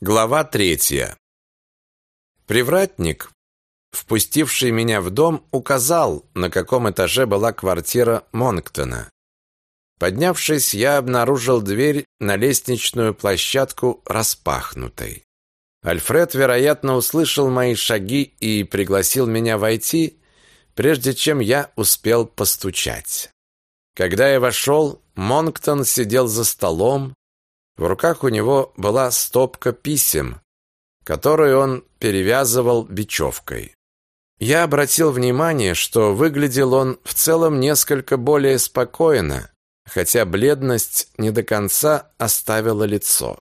Глава третья. Привратник, впустивший меня в дом, указал, на каком этаже была квартира Монктона. Поднявшись, я обнаружил дверь на лестничную площадку распахнутой. Альфред, вероятно, услышал мои шаги и пригласил меня войти, прежде чем я успел постучать. Когда я вошел, Монктон сидел за столом, в руках у него была стопка писем, которую он перевязывал бечевкой. Я обратил внимание, что выглядел он в целом несколько более спокойно, хотя бледность не до конца оставила лицо.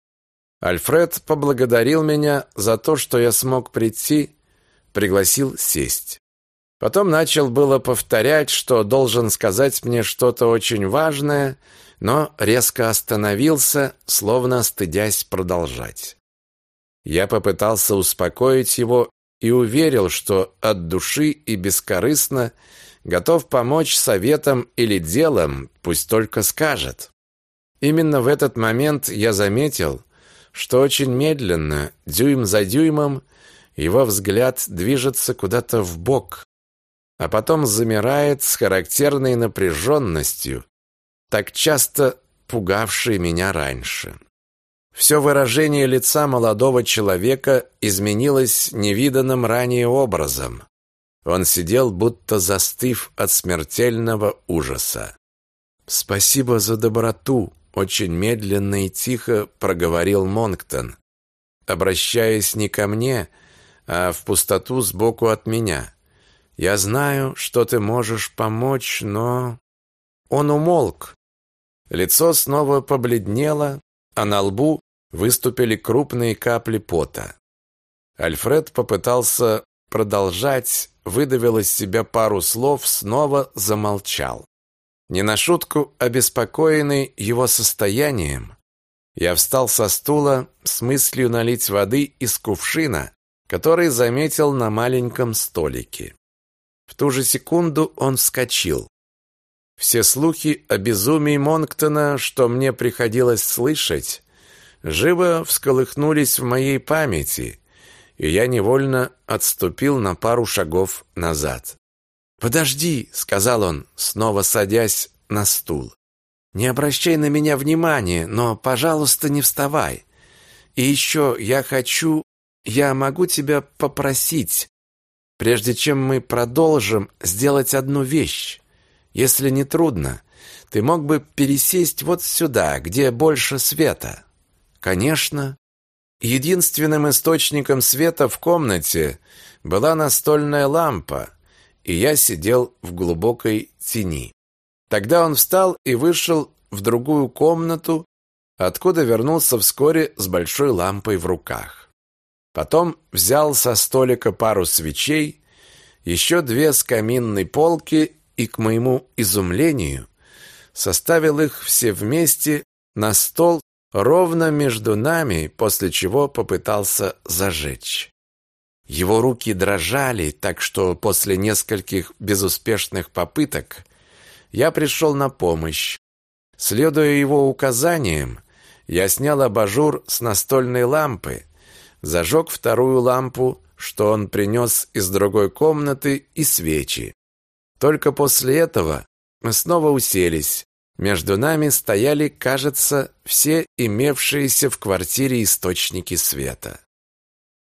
Альфред поблагодарил меня за то, что я смог прийти, пригласил сесть. Потом начал было повторять, что должен сказать мне что-то очень важное, но резко остановился, словно стыдясь продолжать. Я попытался успокоить его и уверил, что от души и бескорыстно готов помочь советом или делом, пусть только скажет. Именно в этот момент я заметил, что очень медленно, дюйм за дюймом, его взгляд движется куда-то в бок, а потом замирает с характерной напряженностью, так часто пугавший меня раньше. Все выражение лица молодого человека изменилось невиданным ранее образом. Он сидел, будто застыв от смертельного ужаса. «Спасибо за доброту», — очень медленно и тихо проговорил Монктон, обращаясь не ко мне, а в пустоту сбоку от меня. «Я знаю, что ты можешь помочь, но...» Он умолк, Лицо снова побледнело, а на лбу выступили крупные капли пота. Альфред попытался продолжать, выдавил из себя пару слов, снова замолчал. Не на шутку обеспокоенный его состоянием, я встал со стула с мыслью налить воды из кувшина, который заметил на маленьком столике. В ту же секунду он вскочил. Все слухи о безумии Монктона, что мне приходилось слышать, живо всколыхнулись в моей памяти, и я невольно отступил на пару шагов назад. «Подожди», — сказал он, снова садясь на стул. «Не обращай на меня внимания, но, пожалуйста, не вставай. И еще я хочу... Я могу тебя попросить, прежде чем мы продолжим, сделать одну вещь. Если не трудно, ты мог бы пересесть вот сюда, где больше света. Конечно. Единственным источником света в комнате была настольная лампа, и я сидел в глубокой тени. Тогда он встал и вышел в другую комнату, откуда вернулся вскоре с большой лампой в руках. Потом взял со столика пару свечей, еще две с каминной полки и, к моему изумлению, составил их все вместе на стол ровно между нами, после чего попытался зажечь. Его руки дрожали, так что после нескольких безуспешных попыток я пришел на помощь. Следуя его указаниям, я снял абажур с настольной лампы, зажег вторую лампу, что он принес из другой комнаты, и свечи. Только после этого мы снова уселись. Между нами стояли, кажется, все имевшиеся в квартире источники света.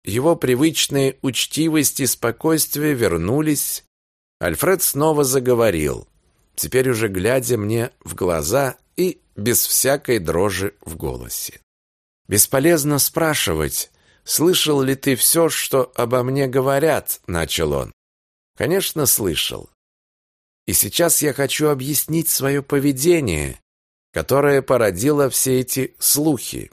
Его привычная учтивость и спокойствие вернулись. Альфред снова заговорил, теперь уже глядя мне в глаза и без всякой дрожи в голосе. «Бесполезно спрашивать, слышал ли ты все, что обо мне говорят?» – начал он. «Конечно, слышал. И сейчас я хочу объяснить свое поведение, которое породило все эти слухи.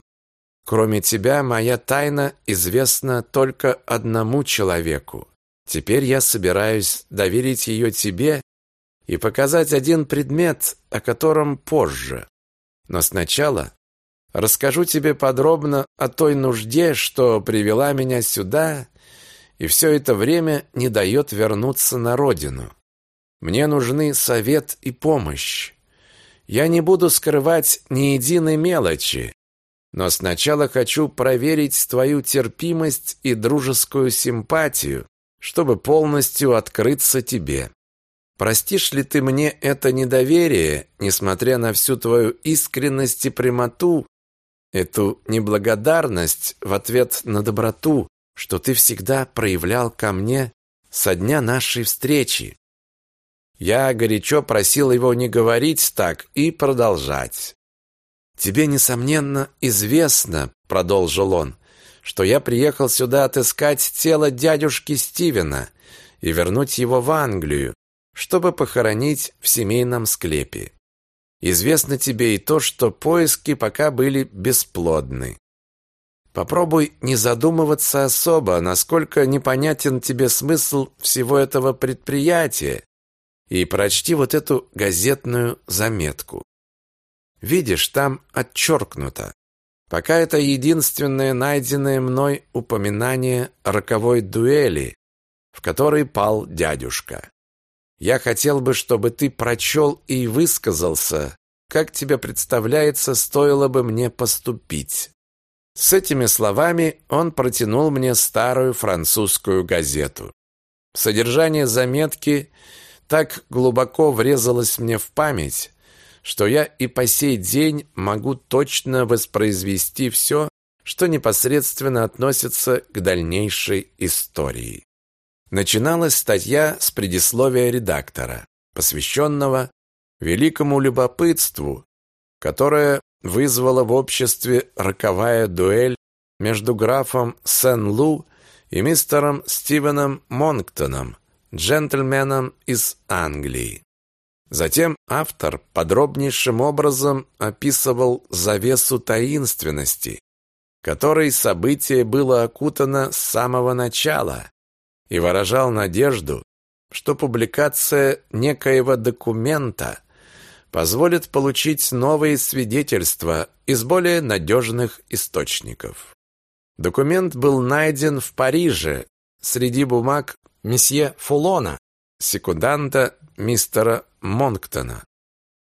Кроме тебя, моя тайна известна только одному человеку. Теперь я собираюсь доверить ее тебе и показать один предмет, о котором позже. Но сначала расскажу тебе подробно о той нужде, что привела меня сюда и все это время не дает вернуться на родину. Мне нужны совет и помощь. Я не буду скрывать ни единой мелочи. Но сначала хочу проверить твою терпимость и дружескую симпатию, чтобы полностью открыться тебе. Простишь ли ты мне это недоверие, несмотря на всю твою искренность и прямоту, эту неблагодарность в ответ на доброту, что ты всегда проявлял ко мне со дня нашей встречи? Я горячо просил его не говорить так и продолжать. «Тебе, несомненно, известно, — продолжил он, — что я приехал сюда отыскать тело дядюшки Стивена и вернуть его в Англию, чтобы похоронить в семейном склепе. Известно тебе и то, что поиски пока были бесплодны. Попробуй не задумываться особо, насколько непонятен тебе смысл всего этого предприятия, и прочти вот эту газетную заметку. Видишь, там отчеркнуто. Пока это единственное найденное мной упоминание роковой дуэли, в которой пал дядюшка. Я хотел бы, чтобы ты прочел и высказался, как тебе представляется, стоило бы мне поступить. С этими словами он протянул мне старую французскую газету. Содержание заметки так глубоко врезалось мне в память, что я и по сей день могу точно воспроизвести все, что непосредственно относится к дальнейшей истории. Начиналась статья с предисловия редактора, посвященного великому любопытству, которое вызвала в обществе роковая дуэль между графом Сен-Лу и мистером Стивеном Монктоном, джентльменом из Англии. Затем автор подробнейшим образом описывал завесу таинственности, которой событие было окутано с самого начала, и выражал надежду, что публикация некоего документа позволит получить новые свидетельства из более надежных источников. Документ был найден в Париже среди бумаг месье Фулона, секунданта мистера Монктона,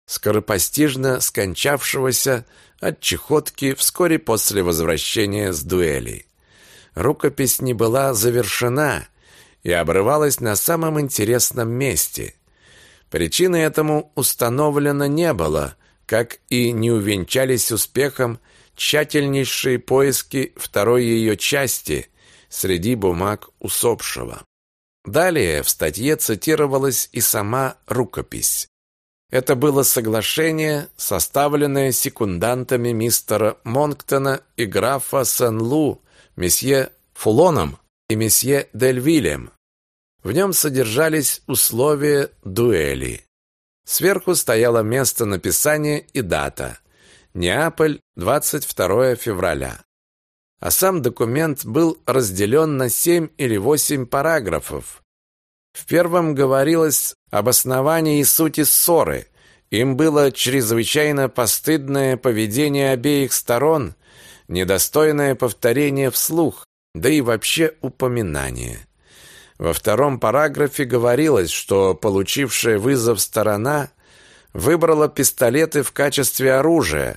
скоропостижно скончавшегося от чехотки вскоре после возвращения с дуэли. Рукопись не была завершена и обрывалась на самом интересном месте. Причины этому установлено не было, как и не увенчались успехом тщательнейшие поиски второй ее части среди бумаг усопшего. Далее в статье цитировалась и сама рукопись. Это было соглашение, составленное секундантами мистера Монктона и графа Сен-Лу, месье Фулоном и месье Дельвилем. В нем содержались условия дуэли. Сверху стояло место написания и дата. Неаполь, 22 февраля а сам документ был разделен на семь или восемь параграфов. В первом говорилось об основании и сути ссоры. Им было чрезвычайно постыдное поведение обеих сторон, недостойное повторения вслух, да и вообще упоминание. Во втором параграфе говорилось, что получившая вызов сторона выбрала пистолеты в качестве оружия,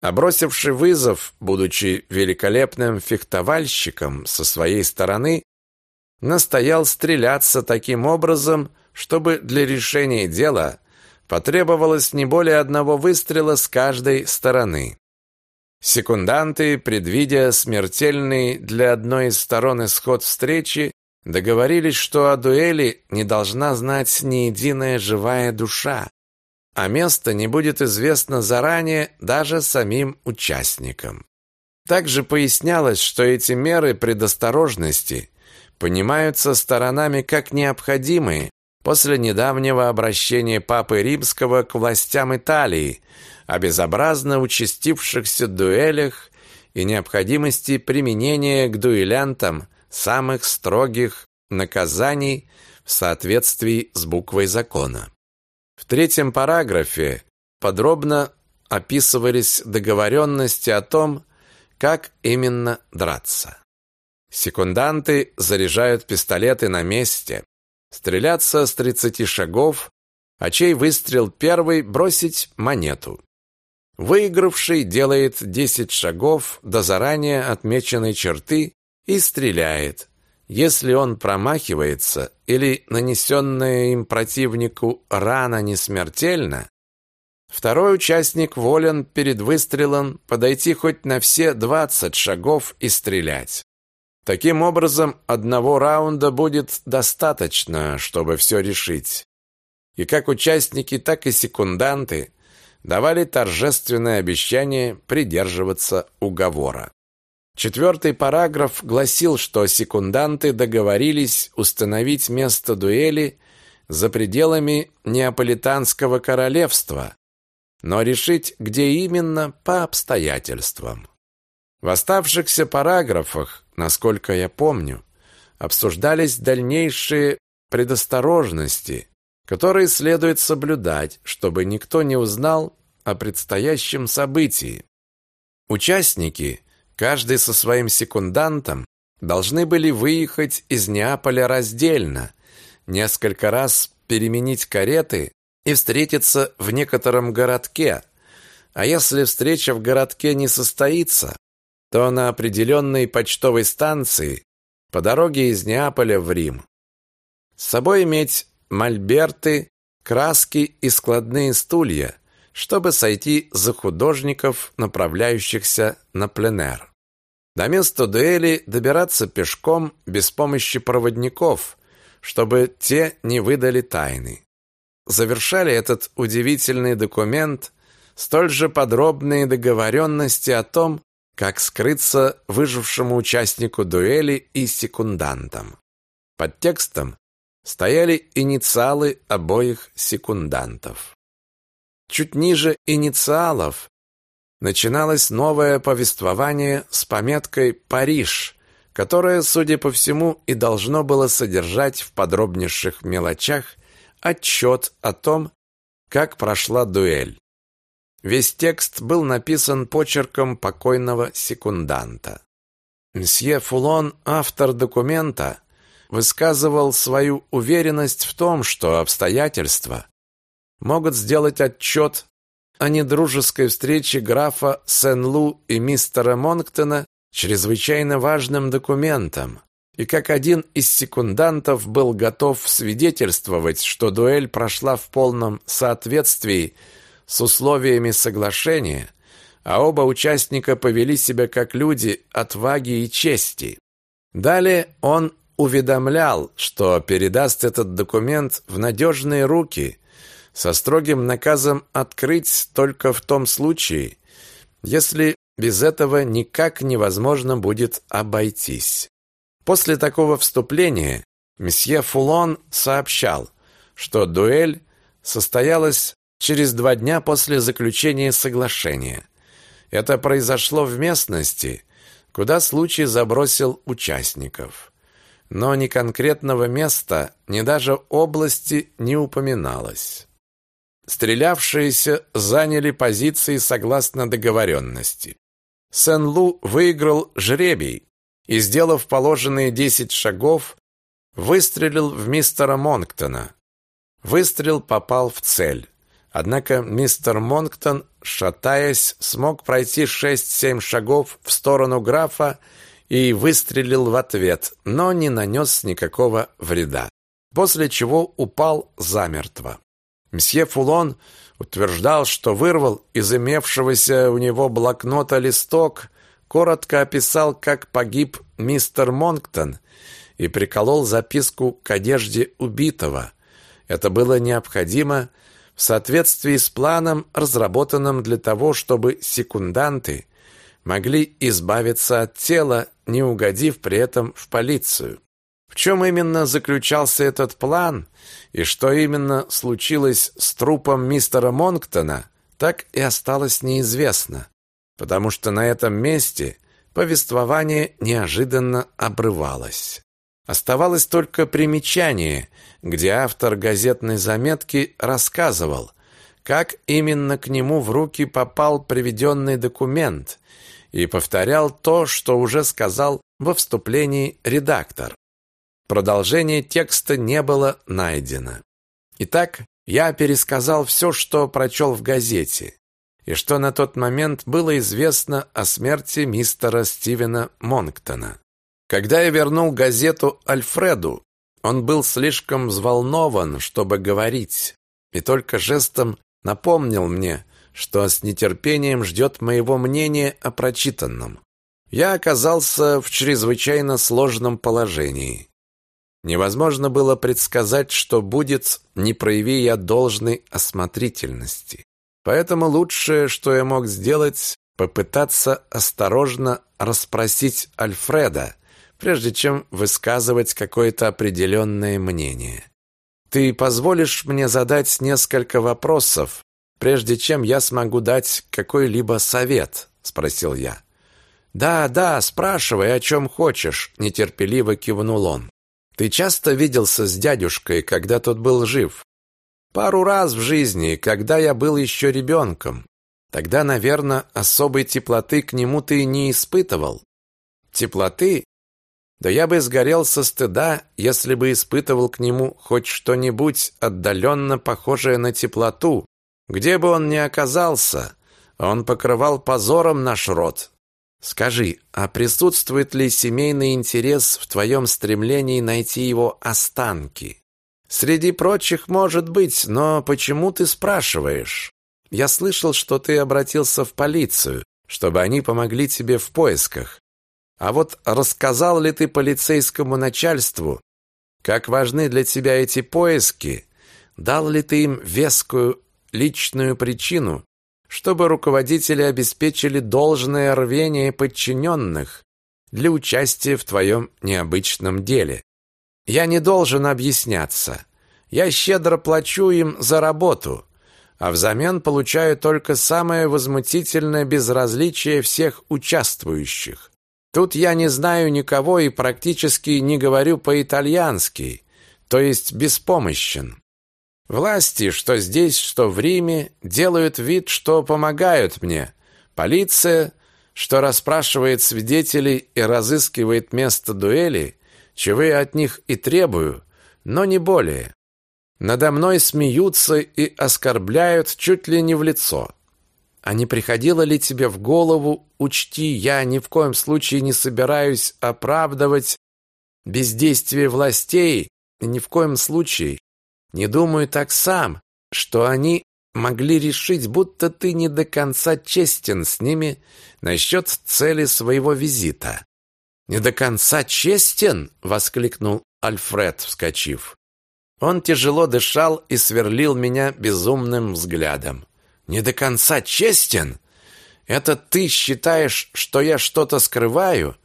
а бросивший вызов, будучи великолепным фехтовальщиком со своей стороны, настоял стреляться таким образом, чтобы для решения дела потребовалось не более одного выстрела с каждой стороны. Секунданты, предвидя смертельный для одной из сторон исход встречи, договорились, что о дуэли не должна знать ни единая живая душа, а место не будет известно заранее даже самим участникам. Также пояснялось, что эти меры предосторожности понимаются сторонами как необходимые после недавнего обращения Папы Римского к властям Италии о безобразно участившихся дуэлях и необходимости применения к дуэлянтам самых строгих наказаний в соответствии с буквой закона. В третьем параграфе подробно описывались договоренности о том, как именно драться. Секунданты заряжают пистолеты на месте, стреляться с 30 шагов, а чей выстрел первый бросить монету. Выигравший делает 10 шагов до заранее отмеченной черты и стреляет. Если он промахивается или нанесенная им противнику рана не смертельна, второй участник волен перед выстрелом подойти хоть на все 20 шагов и стрелять. Таким образом, одного раунда будет достаточно, чтобы все решить. И как участники, так и секунданты давали торжественное обещание придерживаться уговора. Четвертый параграф гласил, что секунданты договорились установить место дуэли за пределами Неаполитанского королевства, но решить, где именно, по обстоятельствам. В оставшихся параграфах, насколько я помню, обсуждались дальнейшие предосторожности, которые следует соблюдать, чтобы никто не узнал о предстоящем событии. Участники, каждый со своим секундантом, должны были выехать из Неаполя раздельно, несколько раз переменить кареты и встретиться в некотором городке. А если встреча в городке не состоится, то на определенной почтовой станции по дороге из Неаполя в Рим. С собой иметь мольберты, краски и складные стулья, чтобы сойти за художников, направляющихся на пленэр. До места дуэли добираться пешком без помощи проводников, чтобы те не выдали тайны. Завершали этот удивительный документ столь же подробные договоренности о том, как скрыться выжившему участнику дуэли и секундантам. Под текстом стояли инициалы обоих секундантов. Чуть ниже инициалов начиналось новое повествование с пометкой «Париж», которое, судя по всему, и должно было содержать в подробнейших мелочах отчет о том, как прошла дуэль. Весь текст был написан почерком покойного секунданта. Мсье Фулон, автор документа, высказывал свою уверенность в том, что обстоятельства могут сделать отчет о недружеской встрече графа Сен-Лу и мистера Монктона чрезвычайно важным документом, и как один из секундантов был готов свидетельствовать, что дуэль прошла в полном соответствии с условиями соглашения, а оба участника повели себя как люди отваги и чести. Далее он уведомлял, что передаст этот документ в надежные руки со строгим наказом открыть только в том случае, если без этого никак невозможно будет обойтись. После такого вступления месье Фулон сообщал, что дуэль состоялась через два дня после заключения соглашения. Это произошло в местности, куда случай забросил участников но ни конкретного места, ни даже области не упоминалось. Стрелявшиеся заняли позиции согласно договоренности. Сен-Лу выиграл жребий и, сделав положенные десять шагов, выстрелил в мистера Монктона. Выстрел попал в цель. Однако мистер Монктон, шатаясь, смог пройти шесть-семь шагов в сторону графа и выстрелил в ответ, но не нанес никакого вреда, после чего упал замертво. Мсье Фулон утверждал, что вырвал из имевшегося у него блокнота листок, коротко описал, как погиб мистер Монктон и приколол записку к одежде убитого. Это было необходимо в соответствии с планом, разработанным для того, чтобы секунданты могли избавиться от тела, не угодив при этом в полицию. В чем именно заключался этот план и что именно случилось с трупом мистера Монктона, так и осталось неизвестно, потому что на этом месте повествование неожиданно обрывалось. Оставалось только примечание, где автор газетной заметки рассказывал, как именно к нему в руки попал приведенный документ и повторял то, что уже сказал во вступлении редактор. Продолжение текста не было найдено. Итак, я пересказал все, что прочел в газете. и что на тот момент было известно о смерти мистера Стивена Монктона. Когда я вернул газету Альфреду, он был слишком взволнован, чтобы говорить, и только жестом напомнил мне, что с нетерпением ждет моего мнения о прочитанном. Я оказался в чрезвычайно сложном положении. Невозможно было предсказать, что будет, не прояви я должной осмотрительности. Поэтому лучшее, что я мог сделать, попытаться осторожно расспросить Альфреда, прежде чем высказывать какое-то определенное мнение. Ты позволишь мне задать несколько вопросов, прежде чем я смогу дать какой-либо совет, спросил я. Да, да, спрашивай, о чем хочешь, нетерпеливо кивнул он. Ты часто виделся с дядюшкой, когда тот был жив? Пару раз в жизни, когда я был еще ребенком. Тогда, наверное, особой теплоты к нему ты не испытывал. Теплоты? Да я бы сгорел со стыда, если бы испытывал к нему хоть что-нибудь отдаленно похожее на теплоту. Где бы он ни оказался, он покрывал позором наш род. Скажи, а присутствует ли семейный интерес в твоем стремлении найти его останки? Среди прочих, может быть, но почему ты спрашиваешь? Я слышал, что ты обратился в полицию, чтобы они помогли тебе в поисках. А вот рассказал ли ты полицейскому начальству, как важны для тебя эти поиски? Дал ли ты им вескую личную причину, чтобы руководители обеспечили должное рвение подчиненных для участия в твоем необычном деле? Я не должен объясняться. Я щедро плачу им за работу, а взамен получаю только самое возмутительное безразличие всех участвующих. Тут я не знаю никого и практически не говорю по-итальянски, то есть беспомощен. Власти, что здесь, что в Риме, делают вид, что помогают мне. Полиция, что расспрашивает свидетелей и разыскивает место дуэли, чего я от них и требую, но не более. Надо мной смеются и оскорбляют чуть ли не в лицо. А не приходило ли тебе в голову, учти, я ни в коем случае не собираюсь оправдывать бездействие властей, ни в коем случае не думаю так сам, что они могли решить, будто ты не до конца честен с ними насчет цели своего визита. «Не до конца честен?» — воскликнул Альфред, вскочив. Он тяжело дышал и сверлил меня безумным взглядом. «Не до конца честен? Это ты считаешь, что я что-то скрываю?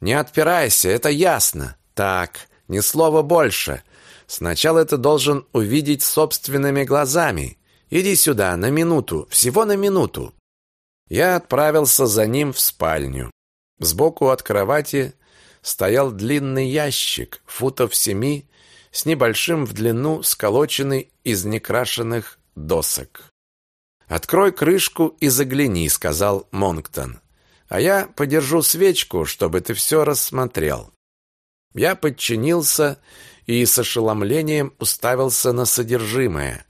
Не отпирайся, это ясно. Так, ни слова больше. Сначала ты должен увидеть собственными глазами. Иди сюда, на минуту, всего на минуту». Я отправился за ним в спальню. Сбоку от кровати стоял длинный ящик, футов семи, с небольшим в длину, сколоченный из некрашенных досок. «Открой крышку и загляни», — сказал Монктон. «А я подержу свечку, чтобы ты все рассмотрел». Я подчинился и с ошеломлением уставился на содержимое.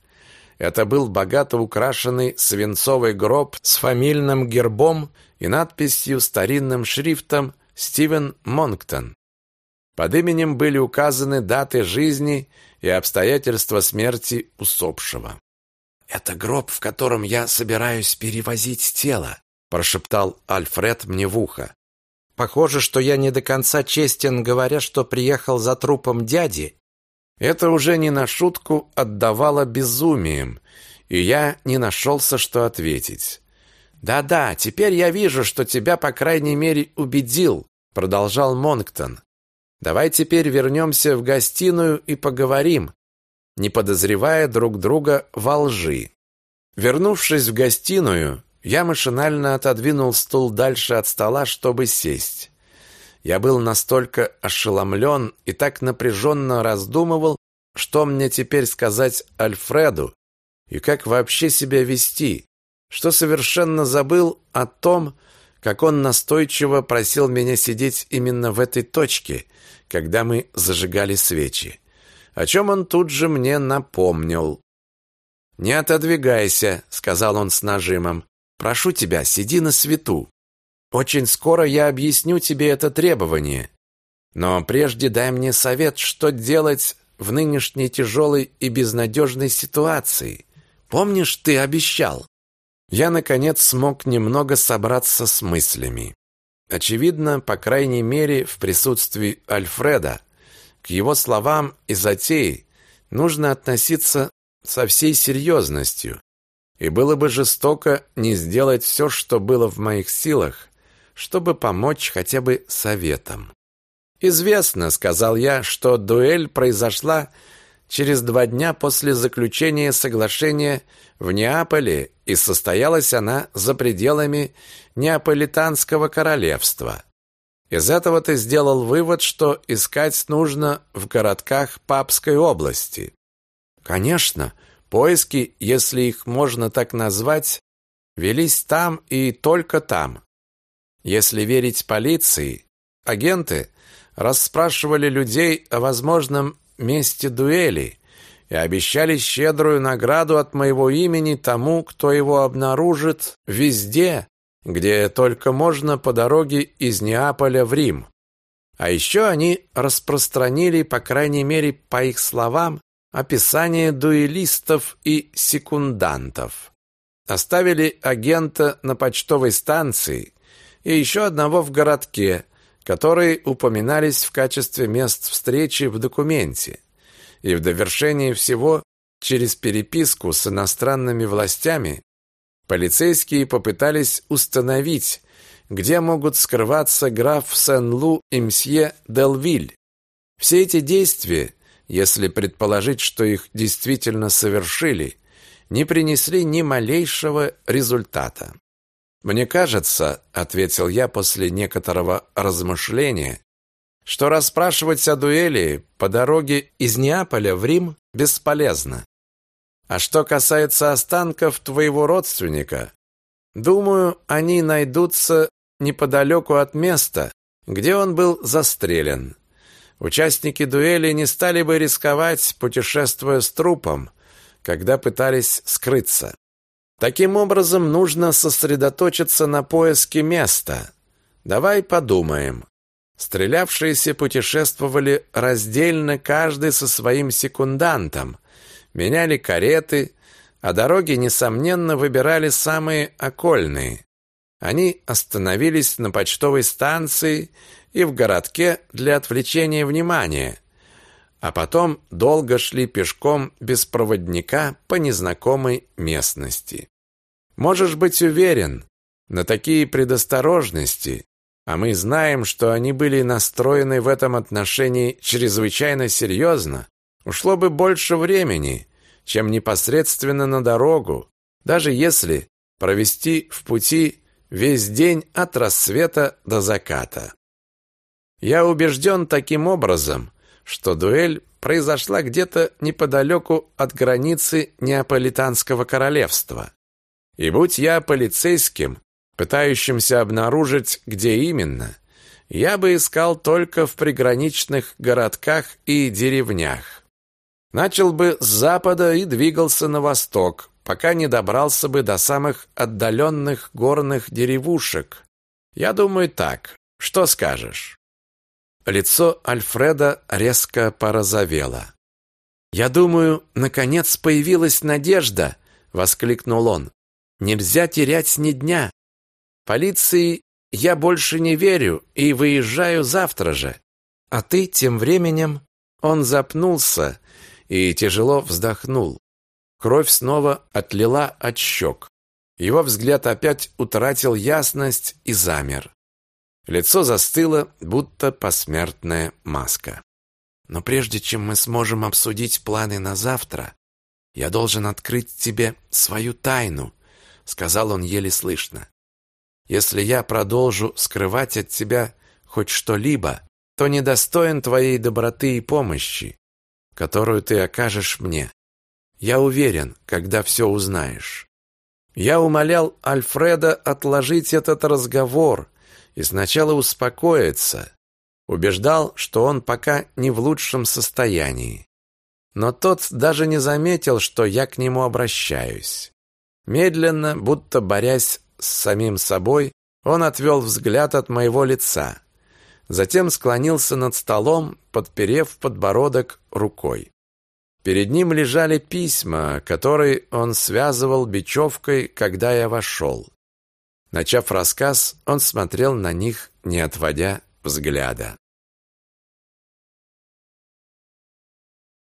Это был богато украшенный свинцовый гроб с фамильным гербом и надписью старинным шрифтом «Стивен Монктон». Под именем были указаны даты жизни и обстоятельства смерти усопшего. «Это гроб, в котором я собираюсь перевозить тело», прошептал Альфред мне в ухо. «Похоже, что я не до конца честен, говоря, что приехал за трупом дяди, это уже не на шутку отдавало безумием, и я не нашелся, что ответить. «Да-да, теперь я вижу, что тебя, по крайней мере, убедил», продолжал Монктон. «Давай теперь вернемся в гостиную и поговорим, не подозревая друг друга во лжи». Вернувшись в гостиную, я машинально отодвинул стул дальше от стола, чтобы сесть. Я был настолько ошеломлен и так напряженно раздумывал, что мне теперь сказать Альфреду и как вообще себя вести, что совершенно забыл о том, как он настойчиво просил меня сидеть именно в этой точке, когда мы зажигали свечи, о чем он тут же мне напомнил. «Не отодвигайся», — сказал он с нажимом. Прошу тебя, сиди на свету. Очень скоро я объясню тебе это требование. Но прежде дай мне совет, что делать в нынешней тяжелой и безнадежной ситуации. Помнишь, ты обещал? Я наконец смог немного собраться с мыслями. Очевидно, по крайней мере, в присутствии Альфреда, к его словам и затеи нужно относиться со всей серьезностью. И было бы жестоко не сделать все, что было в моих силах, чтобы помочь хотя бы советом. «Известно», — сказал я, — «что дуэль произошла через два дня после заключения соглашения в Неаполе, и состоялась она за пределами Неаполитанского королевства. Из этого ты сделал вывод, что искать нужно в городках Папской области. Конечно, поиски, если их можно так назвать, велись там и только там. Если верить полиции, агенты расспрашивали людей о возможном месте дуэли и обещали щедрую награду от моего имени тому, кто его обнаружит везде, где только можно по дороге из Неаполя в Рим. А еще они распространили, по крайней мере, по их словам, описание дуэлистов и секундантов. Оставили агента на почтовой станции и еще одного в городке, которые упоминались в качестве мест встречи в документе. И в довершение всего, через переписку с иностранными властями, полицейские попытались установить, где могут скрываться граф Сен-Лу и мсье Делвиль. Все эти действия, если предположить, что их действительно совершили, не принесли ни малейшего результата. «Мне кажется», — ответил я после некоторого размышления, что расспрашивать о дуэли по дороге из Неаполя в Рим бесполезно. А что касается останков твоего родственника, думаю, они найдутся неподалеку от места, где он был застрелен. Участники дуэли не стали бы рисковать, путешествуя с трупом, когда пытались скрыться. Таким образом, нужно сосредоточиться на поиске места. Давай подумаем. Стрелявшиеся путешествовали раздельно, каждый со своим секундантом, меняли кареты, а дороги, несомненно, выбирали самые окольные. Они остановились на почтовой станции и в городке для отвлечения внимания, а потом долго шли пешком без проводника по незнакомой местности. Можешь быть уверен, на такие предосторожности, а мы знаем, что они были настроены в этом отношении чрезвычайно серьезно, ушло бы больше времени, чем непосредственно на дорогу, даже если провести в пути весь день от рассвета до заката. Я убежден таким образом, что дуэль произошла где-то неподалеку от границы Неаполитанского королевства. И будь я полицейским, пытающимся обнаружить, где именно, я бы искал только в приграничных городках и деревнях. Начал бы с запада и двигался на восток, пока не добрался бы до самых отдаленных горных деревушек. Я думаю так. Что скажешь? Лицо Альфреда резко порозовело. «Я думаю, наконец появилась надежда!» — воскликнул он. «Нельзя терять ни дня. Полиции я больше не верю и выезжаю завтра же. А ты тем временем...» Он запнулся и тяжело вздохнул. Кровь снова отлила от щек. Его взгляд опять утратил ясность и замер. Лицо застыло, будто посмертная маска. Но прежде чем мы сможем обсудить планы на завтра, я должен открыть тебе свою тайну, сказал он еле слышно. Если я продолжу скрывать от тебя хоть что-либо, то недостоин твоей доброты и помощи, которую ты окажешь мне. Я уверен, когда все узнаешь. Я умолял Альфреда отложить этот разговор, и сначала успокоиться, убеждал, что он пока не в лучшем состоянии. Но тот даже не заметил, что я к нему обращаюсь. Медленно, будто борясь с самим собой, он отвел взгляд от моего лица. Затем склонился над столом, подперев подбородок рукой. Перед ним лежали письма, которые он связывал бечевкой, когда я вошел. Начав рассказ, он смотрел на них, не отводя взгляда.